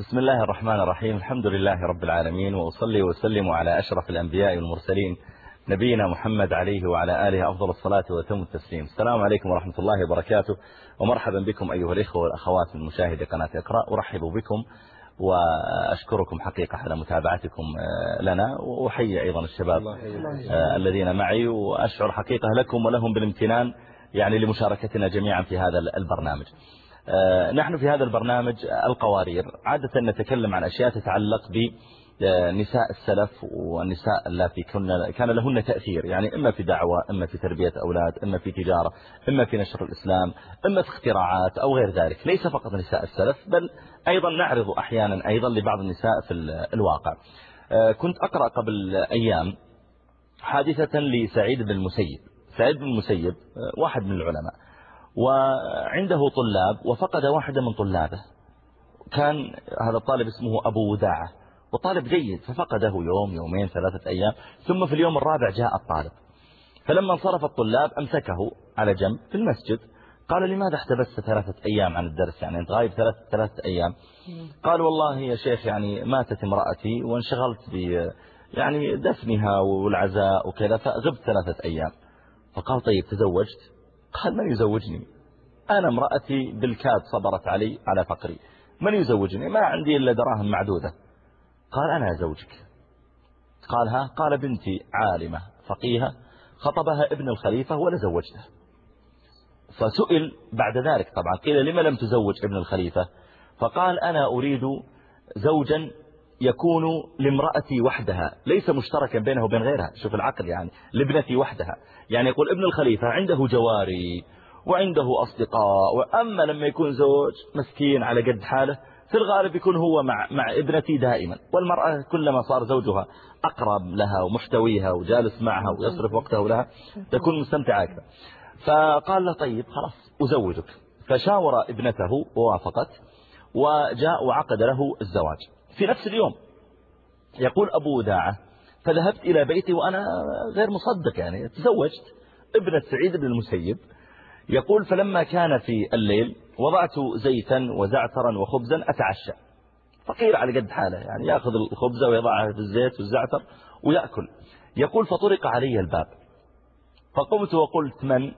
بسم الله الرحمن الرحيم الحمد لله رب العالمين وأصلي وسلم على أشرف الأنبياء والمرسلين نبينا محمد عليه وعلى آله أفضل الصلاة وتم التسليم السلام عليكم ورحمة الله وبركاته ومرحبا بكم أيها الإخوة والأخوات من مشاهدة قناة إقراء أرحب بكم وأشكركم حقيقة على متابعتكم لنا وأحيي أيضا الشباب الذين معي وأشعر حقيقة لكم ولهم بالامتنان يعني لمشاركتنا جميعا في هذا البرنامج نحن في هذا البرنامج القوارير. عادة نتكلم عن أشياء تتعلق بنساء السلف والنساء التي كان لهن تأثير. يعني إما في دعوة إما في تربية أولاد إما في تجارة إما في نشر الإسلام إما في اختراعات أو غير ذلك. ليس فقط نساء السلف بل أيضا نعرض أحيانا أيضا لبعض النساء في الواقع. كنت أقرأ قبل أيام حادثة لسعيد بن المسيب. سعيد بن المسيب واحد من العلماء. وعنده طلاب وفقد واحدة من طلابه. كان هذا الطالب اسمه أبو وداعة. وطالب جيد ففقده يوم يومين ثلاثة أيام. ثم في اليوم الرابع جاء الطالب. فلما انصرف الطلاب أمسكه على جنب في المسجد. قال لماذا احتبست ثلاثة أيام عن الدرس؟ يعني أنت غايب ثلاثة, ثلاثة أيام. قال والله يا شيخ يعني ماتت امرأتي وانشغلت ب يعني دفنها والعزاء وكذا فغبت ثلاثة أيام. فقال طيب تزوجت؟ قال من يزوجني. أنا امرأتي بالكاد صبرت علي على فقري. من يزوجني؟ ما عندي إلا دراهم معدودة. قال أنا زوجك قال ها قال بنتي عالمة فقيهة خطبها ابن الخليفة ولا زوجته. فسئل بعد ذلك طبعا قيل لما لم تزوج ابن الخليفة؟ فقال أنا أريد زوجا يكون لامرأتي وحدها ليس مشتركا بينه وبين غيرها. شوف العقل يعني لابنتي وحدها. يعني يقول ابن الخليفة عنده جواري وعنده أصدقاء وأما لما يكون زوج مسكين على قد حاله في الغالب يكون هو مع, مع ابنتي دائما. والمرأة كلما صار زوجها أقرب لها ومحتويها وجالس معها ويصرف وقته لها تكون مستمتعة أكثر. فقال له طيب خلاص أزوجك. فشاور ابنته ووافقت وجاء وعقد له الزواج. في نفس اليوم. يقول أبو وداعة فذهبت إلى بيتي وأنا غير مصدق يعني تزوجت ابنة سعيد بن المسيب. يقول فلما كان في الليل وضعت زيتا وزعترا وخبزا أتعشى. فقير على قد حاله يعني يأخذ الخبزة ويضعها في الزيت والزعتر ويأكل. يقول فطرق علي الباب. فقمت وقلت من؟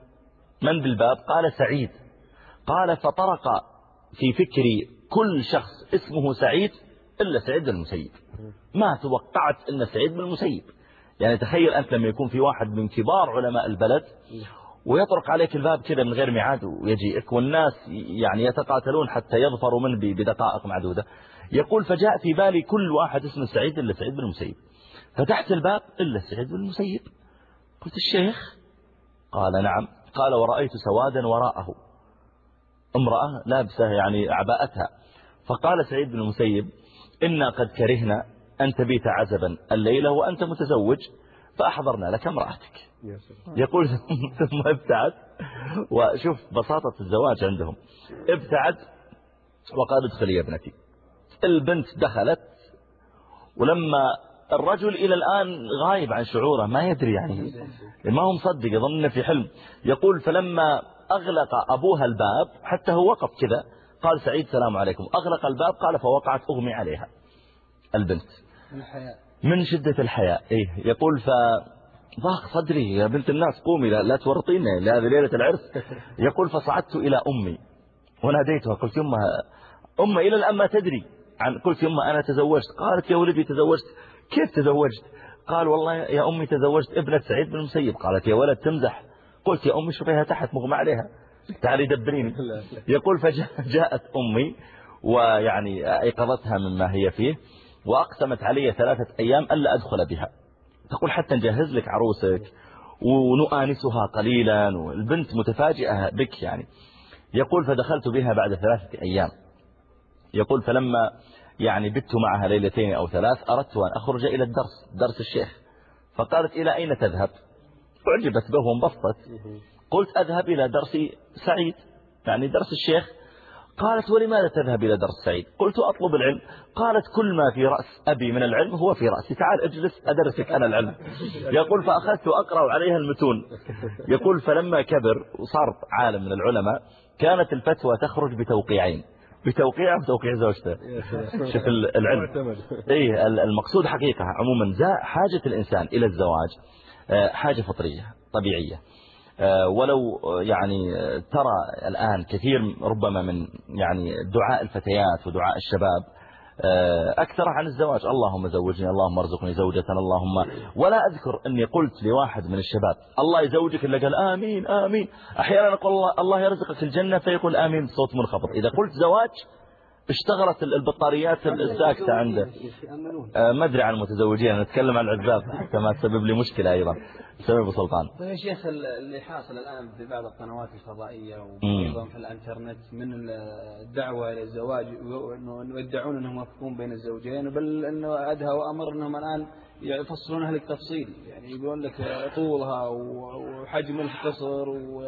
من بالباب؟ قال سعيد. قال فطرق في فكري كل شخص اسمه سعيد إلا سعيد بن المسيب. ما توقعت أن سعيد بن المسيب. يعني تخيل أنت لما يكون في واحد من كبار علماء البلد ويطرق عليك الباب كذا من غير ميعاد ويجيئك والناس يعني يتقاتلون حتى يظفروا منه بدقائق معدودة. يقول فجاء في بالي كل واحد اسمه سعيد إلا سعيد بن المسيب. فتحت الباب إلا سعيد بن المسيب. قلت الشيخ؟ قال نعم. قال ورأيت سوادا وراءه. امرأة لابسة يعني عباءتها فقال سعيد بن المسيب إنا قد كرهنا أن تبيت عزبا الليلة وأنت متزوج فأحضرنا لك امرأتك. يقول ثم ابتعد. وشوف بساطة الزواج عندهم. ابتعد وقال ادخلي يا ابنتي. البنت دخلت ولما الرجل إلى الآن غايب عن شعوره ما يدري يعني. ما هو مصدق يظن في حلم. يقول فلما أغلق أبوها الباب حتى هو وقف كذا قال سعيد سلام عليكم. أغلق الباب قال فوقعت أغمي عليها. البنت. من الحياء. من شدة الحياء؟ إيه يقول ف ضاق صدري. يا بنت الناس قومي لا, لا تورطيني. لهذه ليلة العرس. يقول فصعدت إلى أمي وناديتها. قلت يمها أمة إلى الآن ما تدري. عن قلت يمها أنا تزوجت. قالت يا ولدي تزوجت. كيف تزوجت؟ قال والله يا أمي تزوجت ابنة سعيد بن المسيب. قالت يا ولد تمزح. قلت يا أمي شوفيها تحت مغمى عليها. تعالي دبريني يقول فجاءت أمي ويعني أيقظتها مما هي فيه وأقسمت علي ثلاثة أيام ألا أدخل بها. تقول حتى نجهز لك عروسك ونؤانسها قليلا والبنت متفاجئة بك يعني. يقول فدخلت بها بعد ثلاثة أيام. يقول فلما يعني بت معها ليلتين أو ثلاث أردت أن أخرج إلى الدرس درس الشيخ. فقالت إلى أين تذهب؟ أعجبت به وانبسطت. قلت أذهب إلى درس سعيد. يعني درس الشيخ قالت ولماذا تذهب إلى درس سعيد؟ قلت أطلب العلم. قالت كل ما في رأس أبي من العلم هو في رأسي. تعال اجلس أدرسك أنا العلم. يقول فأخذت أقرأ عليها المتون. يقول فلما كبر وصار عالم من العلماء كانت الفتوى تخرج بتوقيعين. بتوقيع بتوقيع زوجته؟ شوف العلم. إيه المقصود حقيقة. عموما حاجة الإنسان إلى الزواج آه، حاجة فطرية طبيعية. ولو يعني ترى الآن كثير ربما من يعني دعاء الفتيات ودعاء الشباب آه، أكثر عن الزواج. اللهم زوجني اللهم ارزقني زوجة اللهم. ولا أذكر أني قلت لواحد من الشباب الله يزوجك إلا قال آمين آمين. أحيانا أقول الله, الله يرزقك الجنة فيقول آمين بصوت منخفض. إذا قلت زواج اشتغلت البطاريات الساكتة عنده. آه، ما أدري عن المتزوجين نتكلم عن العزاب حتى ما تسبب لي مشكلة أيضا. سبب سلطان. طيب يا شيخ اللي حاصل الآن في بعض القنوات الفضائية وأيضا في الإنترنت من الدعوة إلى الزواج وأنه يدعون أنهم يوفقون بين الزوجين بل أنه أدهى وأمر أنهم الآن يفصلونها لك تفصيل يعني يقول لك طولها وحجم القصر و...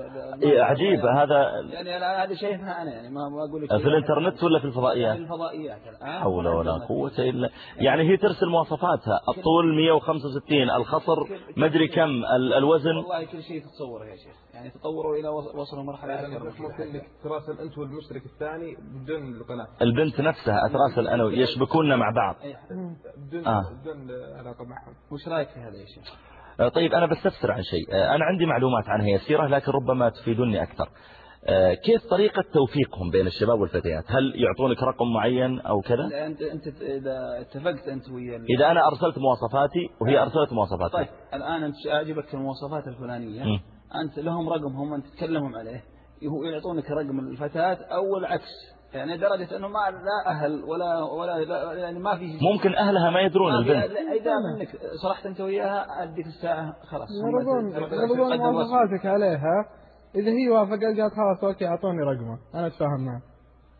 إيه عجيب. هذا يعني هذا شايفها أنا يعني ما أقول لك في الإنترنت ولا في الفضائيات؟ في الفضائيات. الآن حول ولا قوة إلا يعني هي ترسل مواصفاتها. الطول 165 الخصر مدري كم الوزن. والله كل شيء تتصوره يا شيخ. يعني تطوروا إلى وصلوا مرحلة يعني ممكن إنك تراسل أنت والمشترك الثاني بدون القناة. البنت نفسها أتراسل أنا يشبكوننا مع بعض. بدون آه. بدون علاقة معهم. وش رأيك في هذا يا شيخ؟ آه، طيب أنا بستفسر عن شيء. آه، أنا عندي معلومات عنها يسيرة لكن ربما تفيدني أكثر. آه، كيف طريقة توفيقهم بين الشباب والفتيات؟ هل يعطونك رقم معين أو كذا؟ أنت, أنت إذا اتفقت أنت ويا إذا أنا أرسلت مواصفاتي وهي أرسلت مواصفاتها طيب الآن أنت أعجبك المواصفات الفلانية. م. أنت لهم رقمهم أنت تتكلمهم عليه. يعطونك رقم الفتاة أو العكس. يعني درجة أنه ما لا أهل ولا ولا يعني ما في ممكن أهلها ما يدرون ما البنت. إذا منك صرحت أنت وياها أديك الساعة خلاص. يرضون يرضون مواصفاتك عليها. إذا هي وافقت قالت خلاص أوكي أعطوني رقمه. أنا أتفاهم معه.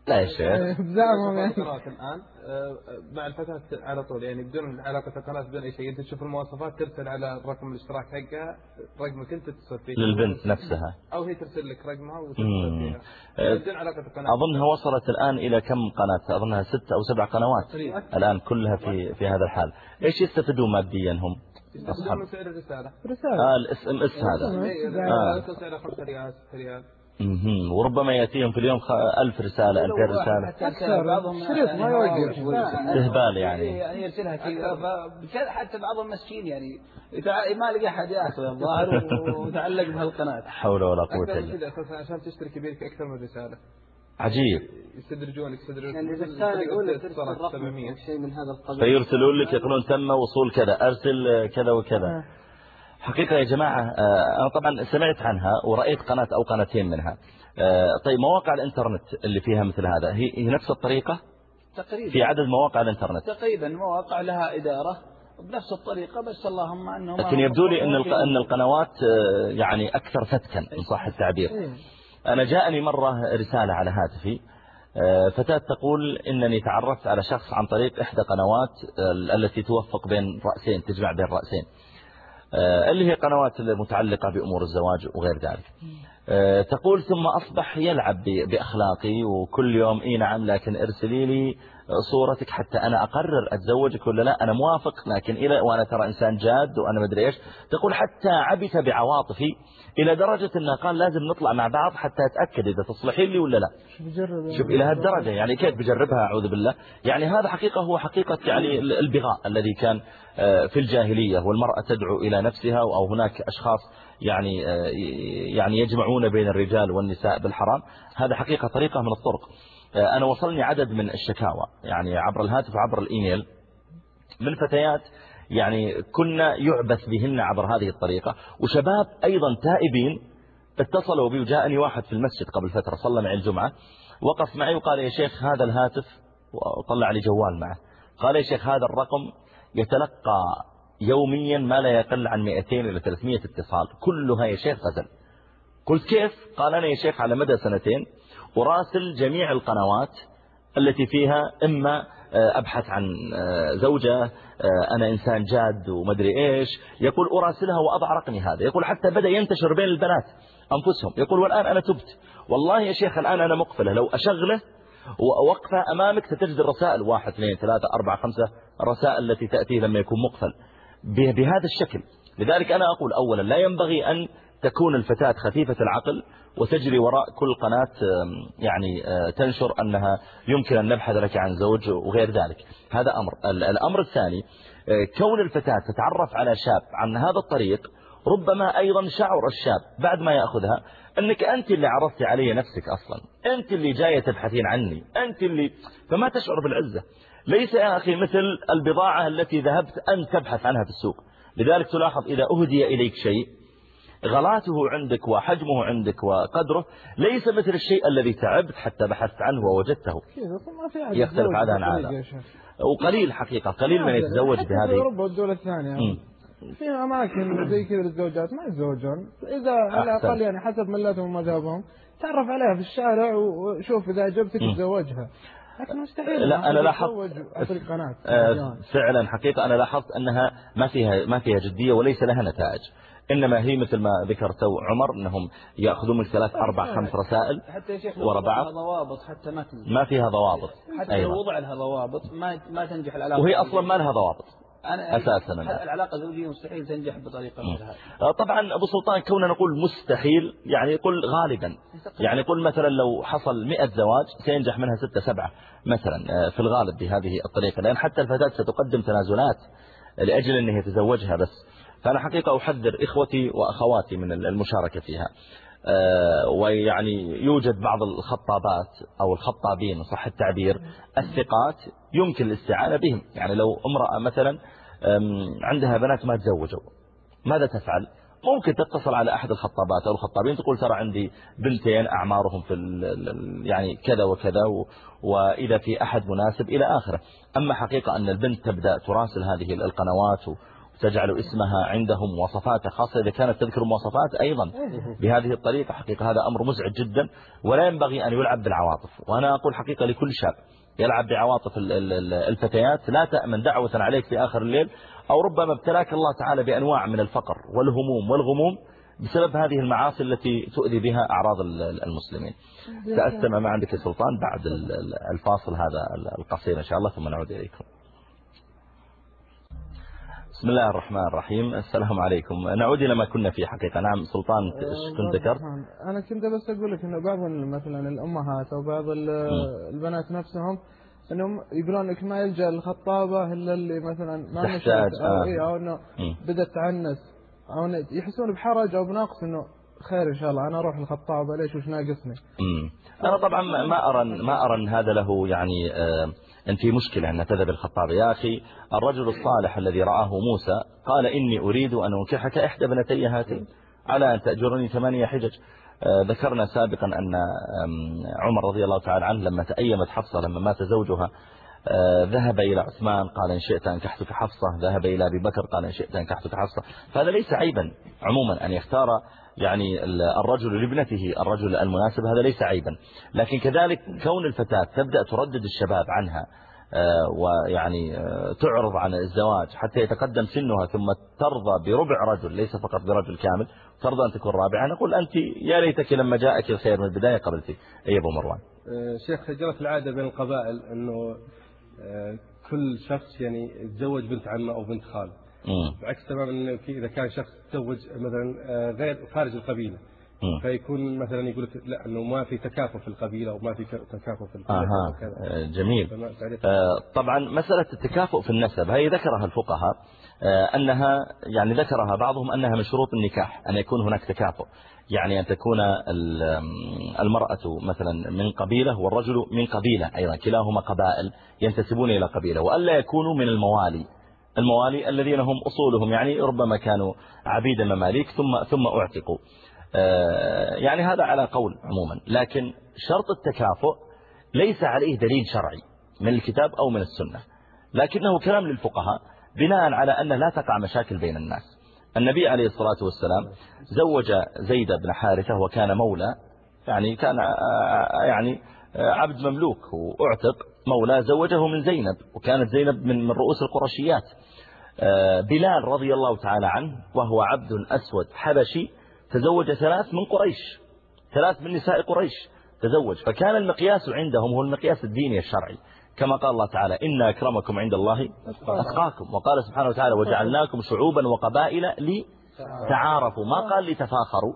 لا يا شيخ. بزعمهم يعني الآن آه، مع الفتاة على طول يعني بدون علاقة القناة بدون أي شيء أنت تشوف المواصفات ترسل على رقم الاشتراك حقها رقمك أنت تتصل فيه. للبنت نفسها. أو هي ترسل لك رقمها وتتصل فيها. آه، بدون علاقة القناة أظنها وصلت الآن إلى كم قناة؟ أظنها ست أو سبع قنوات الآن كلها في في هذا الحال. إيش يستفيدون ماديا هم؟ أصحاب. سعر الرسالة. رسالة. آه الإس إم إس هذا. آه. سعره 5 ريال 6 ريال. وربما يأتيهم في اليوم ألف رسالة ألفين رسالة. أكثر. بعضهم شريط ما يوقف استهبال يعني. يعني يرسلها كذا. حتى بعضهم مسكين يعني. ما لقى أحد يأخذ الظاهر وتعلق بهالقناة. حول ولا قوة إلا بالله عشان تشترك يبيلك أكثر من رسالة. عجيب. يستدرجونك يستدرجونك. يعني الرسالة الأولى ترسل رقم شيء من هذا القبيل. فيرسلون لك يقولون تم وصول كذا أرسل كذا وكذا. آه. حقيقة يا جماعة آه، أنا طبعا سمعت عنها ورأيت قناة أو قناتين منها. آه، طيب مواقع الإنترنت اللي فيها مثل هذا هي نفس الطريقة؟ تقريبا. في عدد مواقع الإنترنت؟ تقريبا مواقع لها إدارة بنفس الطريقة بس اللهم أنه لكن يبدو لي أن أن القنوات آه، يعني أكثر فتكا إن صح التعبير. إيه. أنا جاءني مرة رسالة على هاتفي فتاة تقول إنني تعرفت على شخص عن طريق إحدى قنوات التي توفق بين رأسين تجمع بين رأسين. اللي هي قنوات المتعلقة بأمور الزواج وغير ذلك. آه، تقول ثم أصبح يلعب بأخلاقي وكل يوم إي نعم لكن ارسلي لي صورتك حتى أنا أقرر أتزوجك ولا لا أنا موافق لكن إلى وأنا ترى إنسان جاد وأنا مدري إيش. تقول حتى عبث بعواطفي إلى درجة أنه قال لازم نطلع مع بعض حتى أتأكد إذا تصلحين لي ولا لا. شوف إلى هالدرجة يعني كيف بجربها؟ أعوذ بالله. يعني هذا حقيقة هو حقيقة يعني البغاء الذي كان آه، في الجاهلية والمرأة تدعو إلى نفسها أو هناك أشخاص يعني آه، يعني يجمعون بين الرجال والنساء بالحرام. هذا حقيقة طريقة من الطرق. آه، أنا وصلني عدد من الشكاوى يعني عبر الهاتف وعبر الإيميل. من فتيات يعني كنا يعبث بهن عبر هذه الطريقة. وشباب أيضا تائبين. اتصلوا بي وجاءني واحد في المسجد قبل فترة صلى معي الجمعة. وقف معي وقال يا شيخ هذا الهاتف وطلع لي جوال معه. قال يا شيخ هذا الرقم يتلقى يوميا ما لا يقل عن 200 إلى 300 اتصال. كلها يا شيخ غزل. قلت كيف؟ قال أنا يا شيخ على مدى سنتين أراسل جميع القنوات التي فيها إما آه، أبحث عن آه، زوجة آه، أنا إنسان جاد ومدري إيش. يقول أراسلها وأضع رقمي هذا. يقول حتى بدأ ينتشر بين البنات أنفسهم. يقول والآن أنا تبت. والله يا شيخ الآن أنا مقفلة. لو أشغله ووقفة أمامك ستجد الرسائل. واحد اثنين ثلاثة أربعة خمسة الرسائل التي تأتي لما يكون مقفل. بهذا الشكل. لذلك أنا أقول أولا لا ينبغي أن تكون الفتاة خفيفة العقل وتجري وراء كل قناة يعني تنشر أنها يمكن أن نبحث لك عن زوج وغير ذلك. هذا أمر. الأمر الثاني كون الفتاة تتعرف على شاب عن هذا الطريق ربما أيضا شعر الشاب بعد ما يأخذها أنك أنت اللي عرضت علي نفسك أصلا. أنت اللي جاية تبحثين عني. أنت اللي فما تشعر بالعزة. ليس يا أخي مثل البضاعة التي ذهبت أن تبحث عنها في السوق. لذلك تلاحظ إذا أهدي إليك شيء غلاته عندك وحجمه عندك وقدره ليس مثل الشيء الذي تعبت حتى بحثت عنه ووجدته. يختلف هذا عن هذا. وقليل حقيقة قليل من يتزوج بهذه. أوروبا والدول الثانية. في أماكن زي كذا للزوجات ما يتزوجون. إذا على الأقل يعني حسب ملاتهم ومذهبهم. تعرف عليها في الشارع وشوف إذا عجبتك تزوجها. لكن مستحيل. لا أنا لاحظت فعلا حقيقة أنا لاحظت أنها ما فيها ما فيها جدية وليس لها نتائج. إنما هي مثل ما ذكر تو عمر أنهم يأخذون من ثلاث أربع خمس رسائل حتى يا شيخ ورا بعض. ضوابط حتى ما تنجح. ما فيها ضوابط. حتى أيوة. لو وضع لها ضوابط ما ما تنجح العلاقة. وهي أصلا ما لها ضوابط. أساسا العلاقة الزوجية مستحيل تنجح بطريقة مثل هذه. آه، طبعا أبو سلطان كوننا نقول مستحيل يعني يقول غالبا. يعني يقول مثلا لو حصل 100 زواج سينجح منها ستة سبعة مثلا آه، في الغالب بهذه الطريقة. لأن حتى الفتاة ستقدم تنازلات لأجل أنه يتزوجها بس. فأنا حقيقة أحذر إخوتي وأخواتي من المشاركة فيها. آه، ويعني يوجد بعض الخطابات أو الخطابين صح التعبير الثقات يمكن الاستعانة بهم. يعني لو امرأة مثلا عندها بنات ما تزوجوا. ماذا تفعل؟ ممكن تتصل على أحد الخطابات أو الخطابين تقول ترى عندي بنتين أعمارهم في يعني كذا وكذا وإذا في أحد مناسب إلى آخره. أما حقيقة أن البنت تبدأ تراسل هذه القنوات تجعل اسمها عندهم مواصفات خاصة إذا كانت تذكر مواصفات أيضا. بهذه الطريقة حقيقة هذا أمر مزعج جدا ولا ينبغي أن يلعب بالعواطف. وأنا أقول حقيقة لكل شاب يلعب بعواطف الفتيات لا تأمن دعوة عليك في آخر الليل أو ربما ابتلاك الله تعالى بأنواع من الفقر والهموم والغموم بسبب هذه المعاصي التي تؤذي بها أعراض المسلمين. سأستمع ما عندك سلطان بعد الفاصل هذا القصير إن شاء الله ثم نعود إليكم. بسم الله الرحمن الرحيم. السلام عليكم. نعود إلى ما كنا فيه حقيقة. نعم سلطان إيش كنت ذكرت؟ أنا كنت بس أقول لك أنه بعض مثلا الأمهات أو بعض البنات نفسهم إنهم يقولون لك ما يلجأ الخطابه إلا اللي مثلا ما تحتاج أو, آه. إيه أو إنه بدأت تعنس أو يحسون بحرج أو بنقص إنه خير إن شاء الله أنا أروح الخطابه ليش؟ وش ناقصني؟ أنا طبعا ما ارى ما أرى إن هذا له يعني آه أن في مشكلة أن تذهب الخطاب. يا أخي الرجل الصالح الذي رآه موسى قال إني أريد أن أنكحك إحدى بنتي هاتين. على أن تأجرني ثمانية حجج. آه، ذكرنا سابقا أن عمر رضي الله تعالى عنه لما تأيمت حفصة لما مات زوجها آه، ذهب إلى عثمان قال إن شئت أنكحتك حفصة. ذهب إلى أبي بكر قال إن شئت أنكحتك حفصة. فهذا ليس عيبا عموما أن يختار يعني الرجل لابنته الرجل المناسب هذا ليس عيبا. لكن كذلك كون الفتاة تبدأ تردد الشباب عنها آه، ويعني آه، تعرض عن الزواج حتى يتقدم سنها ثم ترضى بربع رجل ليس فقط برجل كامل ترضى أن تكون رابعة. نقول أنت يا ليتك لما جاءك الخير من البداية قبلتي أي أبو مروان آه، شيخ جرت العادة بين القبائل أنه كل شخص يعني يتزوج بنت عمه أو بنت خاله. بعكس تماما انه إذا كان شخص تزوج مثلا غير خارج القبيلة فيكون مثلا يقول لك لا إنه ما في تكافؤ في القبيلة وما في تكافؤ في القبيلة آه جميل. آه طبعا مسألة التكافؤ في النسب هي ذكرها الفقهاء آه أنها يعني ذكرها بعضهم أنها من شروط النكاح أن يكون هناك تكافؤ. يعني أن تكون المرأة مثلا من قبيلة والرجل من قبيلة أيضا كلاهما قبائل ينتسبون إلى قبيلة وألا يكونوا من الموالي. الموالي الذين هم أصولهم يعني ربما كانوا عبيد مماليك ثم ثم اعتقوا. آه، يعني هذا على قول عموما. لكن شرط التكافؤ ليس عليه دليل شرعي من الكتاب أو من السنة. لكنه كلام للفقهاء بناء على أن لا تقع مشاكل بين الناس. النبي عليه الصلاة والسلام زوج زيد بن حارثة وكان مولى يعني كان آه، يعني آه، عبد مملوك وأعتق مولى زوجه من زينب وكانت زينب من رؤوس القرشيات. بلال رضي الله تعالى عنه وهو عبد أسود حبشي تزوج ثلاث من قريش ثلاث من نساء قريش تزوج. فكان المقياس عندهم هو المقياس الديني الشرعي. كما قال الله تعالى إن أكرمكم عند الله أتقاكم. وقال سبحانه وتعالى وجعلناكم شعوبا وقبائل تعارفوا ما قال لتفاخروا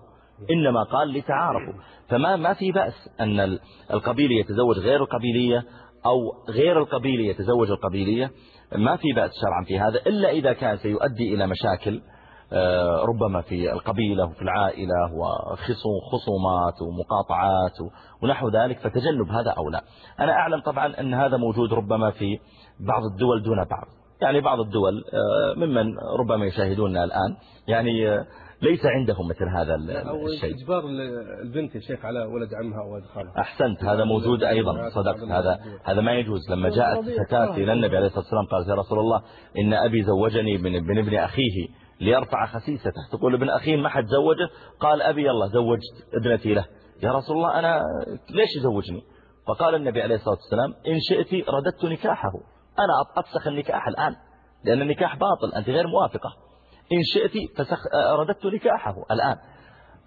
إنما قال لتعارفوا. فما ما في بأس أن القبيلة يتزوج غير القبيلية أو غير القبيلة يتزوج القبيلية ما في بأس شرعا في هذا إلا إذا كان سيؤدي إلى مشاكل آه، ربما في القبيلة وفي العائلة وخصومات ومقاطعات ونحو ذلك فتجنب هذا أو لا. أنا أعلم طبعا أن هذا موجود ربما في بعض الدول دون بعض. يعني بعض الدول آه، ممن ربما يشاهدوننا الآن. يعني آه، ليس عندهم مثل هذا الشيء. إجبار البنت يا شيخ على ولد عمها أو خالها أحسنت هذا موجود أيضا صدقت هذا هذا ما يجوز. لما جاءت فتاة إلى النبي عليه الصلاة والسلام قالت يا رسول الله إن أبي زوجني من ابن ابن أخيه ليرفع خسيسته تقول ابن أخيه ما حد زوجه؟ قال أبي يلا زوجت ابنتي له. يا رسول الله أنا ليش يزوجني؟ فقال النبي عليه الصلاة والسلام إن شئت رددت نكاحه. أنا أفسخ النكاح الآن لأن النكاح باطل أنت غير موافقة. إن شئت فسخ رددت نكاحه الآن.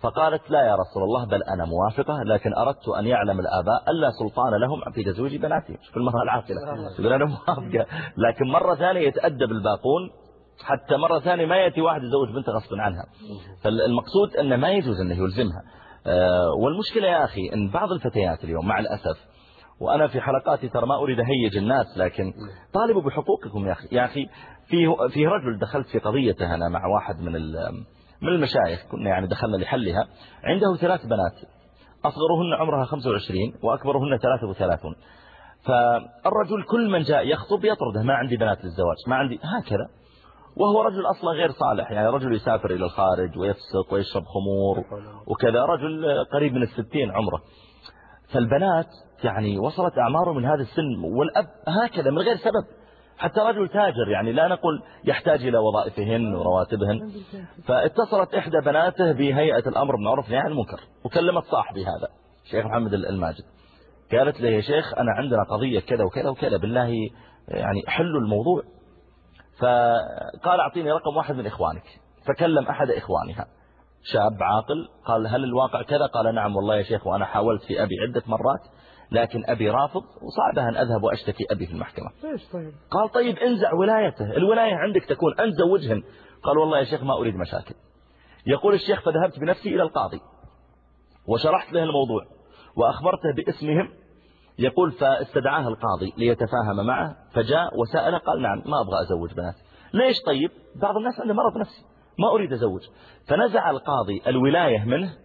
فقالت لا يا رسول الله بل أنا موافقة لكن أردت أن يعلم الآباء ألا سلطان لهم في تزويج بناتهم. في المرأة العاقلة. يقول أنا موافقة. لكن مرة ثانية يتأدب الباقون. حتى مرة ثانية ما يأتي واحد يزوج بنته غصبا عنها. فالمقصود أنه ما يجوز أنه يلزمها. آه، والمشكلة يا أخي أن بعض الفتيات اليوم مع الأسف وأنا في حلقاتي ترى ما أريد أهيج الناس لكن طالبوا بحقوقكم يا أخي. يا أخي في في رجل دخلت في قضيته أنا مع واحد من من المشايخ كنا يعني دخلنا لحلها. عنده ثلاث بنات. أصغرهن عمرها 25 وأكبرهن 33 فالرجل كل من جاء يخطب يطرده ما عندي بنات للزواج ما عندي هكذا. وهو رجل أصلا غير صالح يعني رجل يسافر إلى الخارج ويفسق ويشرب خمور وكذا رجل قريب من الستين عمره. فالبنات يعني وصلت أعماره من هذا السن والأب هكذا من غير سبب. حتى رجل تاجر يعني لا نقول يحتاج إلى وظائفهن ورواتبهن. فاتصلت إحدى بناته بهيئة الأمر بالمعروف عن المنكر وكلمت صاحبي هذا شيخ محمد الماجد. قالت له يا شيخ أنا عندنا قضية كذا وكذا وكذا بالله يعني حلوا الموضوع. فقال أعطيني رقم واحد من إخوانك. فكلم أحد إخوانها. شاب عاقل قال هل الواقع كذا؟ قال نعم والله يا شيخ وأنا حاولت في أبي عدة مرات لكن أبي رافض وصعبها أن أذهب وأشتكي أبي في المحكمة. ليش طيب؟ قال طيب انزع ولايته الولاية عندك تكون أنت زوجهن قال والله يا شيخ ما أريد مشاكل. يقول الشيخ فذهبت بنفسي إلى القاضي وشرحت له الموضوع وأخبرته باسمهم. يقول فاستدعاه القاضي ليتفاهم معه فجاء وسأله قال نعم ما أبغى أزوج بنات. ليش طيب؟ بعض الناس عنده مرض نفسي ما أريد أزوج. فنزع القاضي الولاية منه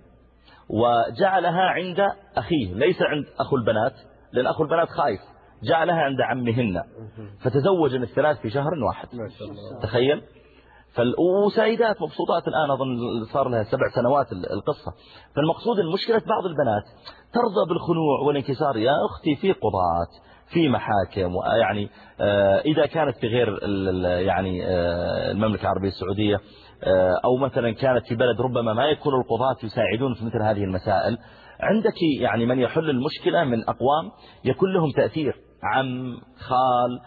وجعلها عند أخيه ليس عند أخو البنات لأن أخو البنات خايف. جعلها عند عمهن. فتزوج الثلاث في شهر واحد. تخيل؟ فال... وسعيدات مبسوطات الآن أظن صار لها سبع سنوات القصة. فالمقصود المشكلة بعض البنات ترضى بالخنوع والانكسار. يا أختي في قضاة في محاكم ويعني آه، إذا كانت في غير يعني آه، المملكة العربية السعودية أو مثلا كانت في بلد ربما ما يكون القضاة يساعدون في مثل هذه المسائل. عندك يعني من يحل المشكلة من أقوام يكون لهم تأثير عم خال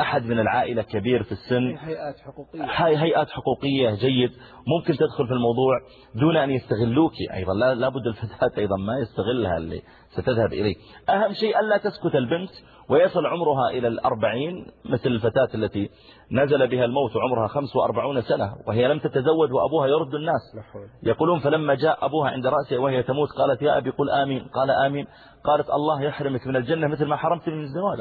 أحد من العائلة كبير في السن. هيئات حقوقية. هيئات حقوقية جيد. ممكن تدخل في الموضوع دون أن يستغلوك أيضا. لابد الفتاة أيضا ما يستغلها اللي ستذهب إليه. أهم شيء ألا تسكت البنت ويصل عمرها إلى الأربعين مثل الفتاة التي نزل بها الموت عمرها خمس وأربعون سنة وهي لم تتزوج وأبوها يرد الناس. يقولون فلما جاء أبوها عند رأسه وهي تموت قالت يا أبي قل آمين. قال آمين. قالت الله يحرمك من الجنة مثل ما حرمت من الزواج.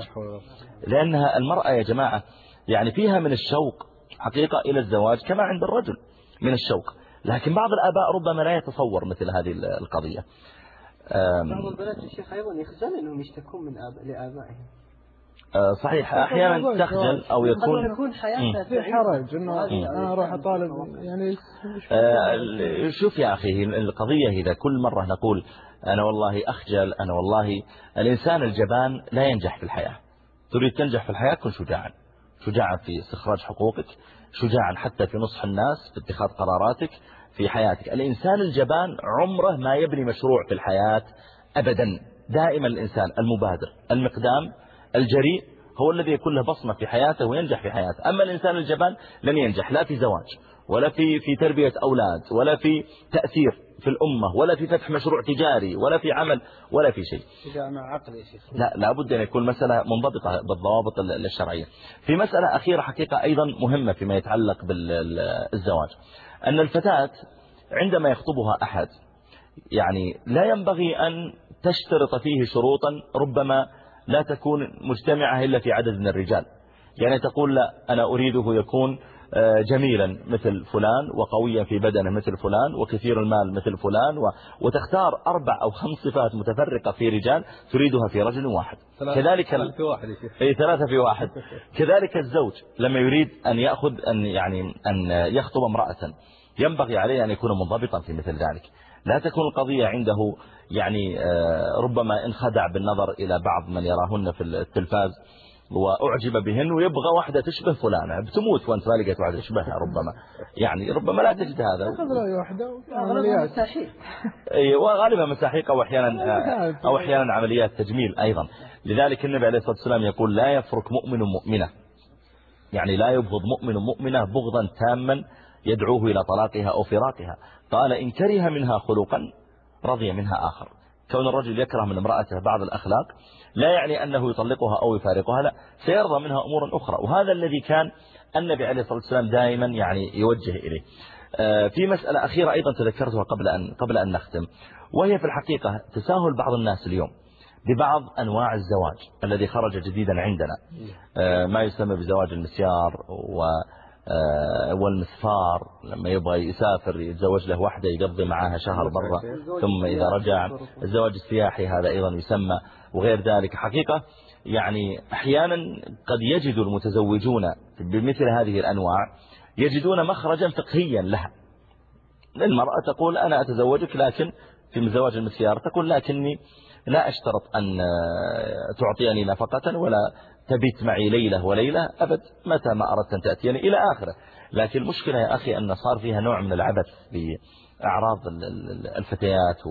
لأنها المرأة يا جماعة يعني فيها من الشوق حقيقة إلى الزواج كما عند الرجل من الشوق. لكن بعض الآباء ربما لا يتصور مثل هذه القضية. بعض البنات الشيخ أيضا يخجل أنهم يشتكون من لآبائهم. آه، صحيح أحيانا تخجل أو يكون يكون حياتها في حرج إنه أنا أروح أطالب يعني آه، شوف يا أخي القضية إذا كل مرة نقول أنا والله أخجل أنا والله الإنسان الجبان لا ينجح في الحياة. تريد تنجح في الحياة؟ كن شجاعا. شجاعا في استخراج حقوقك شجاعا حتى في نصح الناس في اتخاذ قراراتك. في حياتك. الإنسان الجبان عمره ما يبني مشروع في الحياة أبدا. دائما الإنسان المبادر المقدام الجريء هو الذي يكون له بصمة في حياته وينجح في حياته. أما الإنسان الجبان لن ينجح لا في زواج ولا في في تربية أولاد ولا في تأثير في الأمة ولا في فتح مشروع تجاري ولا في عمل ولا في شيء. إذا مع عقل يا شيخ. لا لابد أن يكون مسألة منضبطة بالضوابط الشرعية. في مسألة أخيرة حقيقة أيضا مهمة فيما يتعلق بالزواج. أن الفتاة عندما يخطبها أحد يعني لا ينبغي أن تشترط فيه شروطا ربما لا تكون مجتمعة إلا في عدد من الرجال. يعني تقول لا أنا أريده يكون جميلا مثل فلان وقويا في بدنه مثل فلان وكثير المال مثل فلان وتختار أربع أو خمس صفات متفرقة في رجال تريدها في رجل واحد. كذلك ثلاثة في واحد أي ثلاثة في واحد. كذلك الزوج لما يريد أن يأخذ أن يعني أن يخطب امرأة ينبغي عليه أن يكون منضبطا في مثل ذلك. لا تكون القضية عنده يعني آه، ربما انخدع بالنظر إلى بعض من يراهن في التلفاز وأعجب بهن ويبغى واحدة تشبه فلانة. بتموت وأنت ما لقيت واحدة تشبهها ربما. يعني ربما لا تجد هذا. أخذ رأي واحدة عمليات أي وغالبا مساحيق أو أحيانا أو أحيانا عمليات تجميل أيضا. لذلك النبي عليه الصلاة والسلام يقول لا يفرك مؤمن مؤمنة. يعني لا يبغض مؤمن مؤمنة بغضا تاما يدعوه إلى طلاقها أو فراقها. قال إن كره منها خلقا رضي منها آخر. كون الرجل يكره من امرأته بعض الأخلاق لا يعني أنه يطلقها أو يفارقها لا سيرضى منها أمور أخرى. وهذا الذي كان النبي عليه الصلاة والسلام دائما يعني يوجه إليه. آه، في مسألة أخيرة أيضا تذكرتها قبل أن, قبل أن نختم وهي في الحقيقة تساهل بعض الناس اليوم ببعض أنواع الزواج الذي خرج جديدا عندنا. آه، ما يسمى بزواج المسيار و والمسفار لما يبغى يسافر يتزوج له واحدة يقضي معها شهر برا. ثم إذا رجع الزواج السياحي هذا أيضا يسمى. وغير ذلك حقيقة يعني أحيانا قد يجد المتزوجون بمثل هذه الأنواع يجدون مخرجا فقهيا لها. المرأة تقول أنا أتزوجك لكن في زواج المسيار تقول لكني لا أشترط أن تعطيني نفقة ولا تبيت معي ليلة وليلة أبد متى ما أردت أن تأتيني إلى آخره. لكن المشكلة يا أخي أن صار فيها نوع من العبث بأعراض الفتيات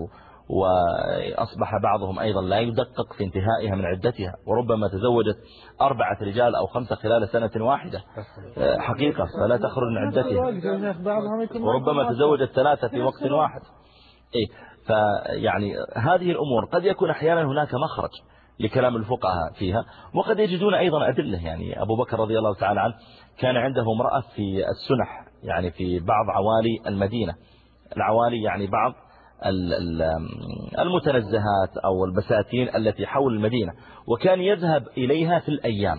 وأصبح بعضهم أيضا لا يدقق في انتهائها من عدتها وربما تزوجت أربعة رجال أو خمسة خلال سنة واحدة. حقيقة فلا تخرج من عدتها. وربما تزوجت ثلاثة في وقت واحد. إيه. فيعني هذه الأمور قد يكون أحيانا هناك مخرج لكلام الفقهاء فيها وقد يجدون أيضا أدلة. يعني أبو بكر رضي الله تعالى عنه كان عنده امرأة في السنح يعني في بعض عوالي المدينة. العوالي يعني بعض المتنزهات أو البساتين التي حول المدينة وكان يذهب إليها في الأيام.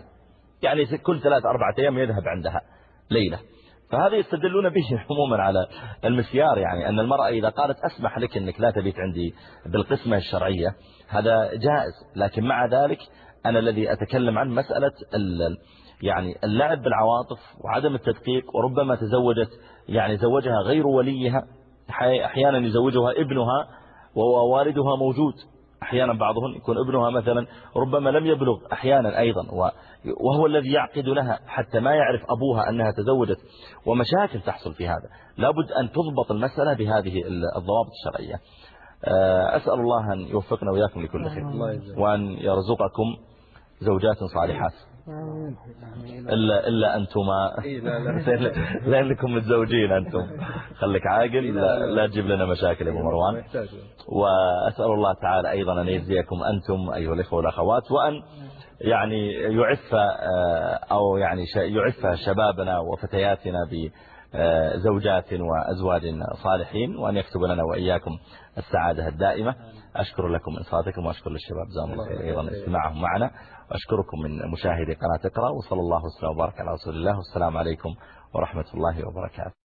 يعني كل ثلاث أربعة أيام يذهب عندها ليلة. فهذا يستدلون به عموما على المسيار يعني أن المرأة إذا قالت أسمح لك أنك لا تبيت عندي بالقسمة الشرعية هذا جائز. لكن مع ذلك أنا الذي أتكلم عن مسألة يعني اللعب بالعواطف وعدم التدقيق وربما تزوجت يعني زوجها غير وليها أحيانا يزوجها ابنها ووالدها موجود. أحيانا بعضهم يكون ابنها مثلا ربما لم يبلغ أحيانا أيضا وهو الذي يعقد لها حتى ما يعرف أبوها أنها تزوجت ومشاكل تحصل في هذا. لابد أن تضبط المسألة بهذه الضوابط الشرعية. آه، أسأل الله أن يوفقنا وإياكم لكل خير وأن يرزقكم زوجات صالحات. إلا, إلا أنتما. لأنكم متزوجين أنتم. خليك عاقل لا, لا تجيب لنا مشاكل يا أبو مروان. وأسأل الله تعالى أيضا أن يجزيكم أنتم أيها الإخوة والأخوات وأن يعني يعف آه، أو يعني يعف شبابنا وفتياتنا بزوجات وأزواج صالحين وأن يكتب لنا وإياكم السعادة الدائمة. أشكر لكم إنصاتكم وأشكر للشباب زام الله خير. أيضا استماعهم معنا. وأشكركم من مشاهدي قناة اقرأ وصلى الله وسلم وبارك على رسول الله. والسلام عليكم ورحمة الله وبركاته.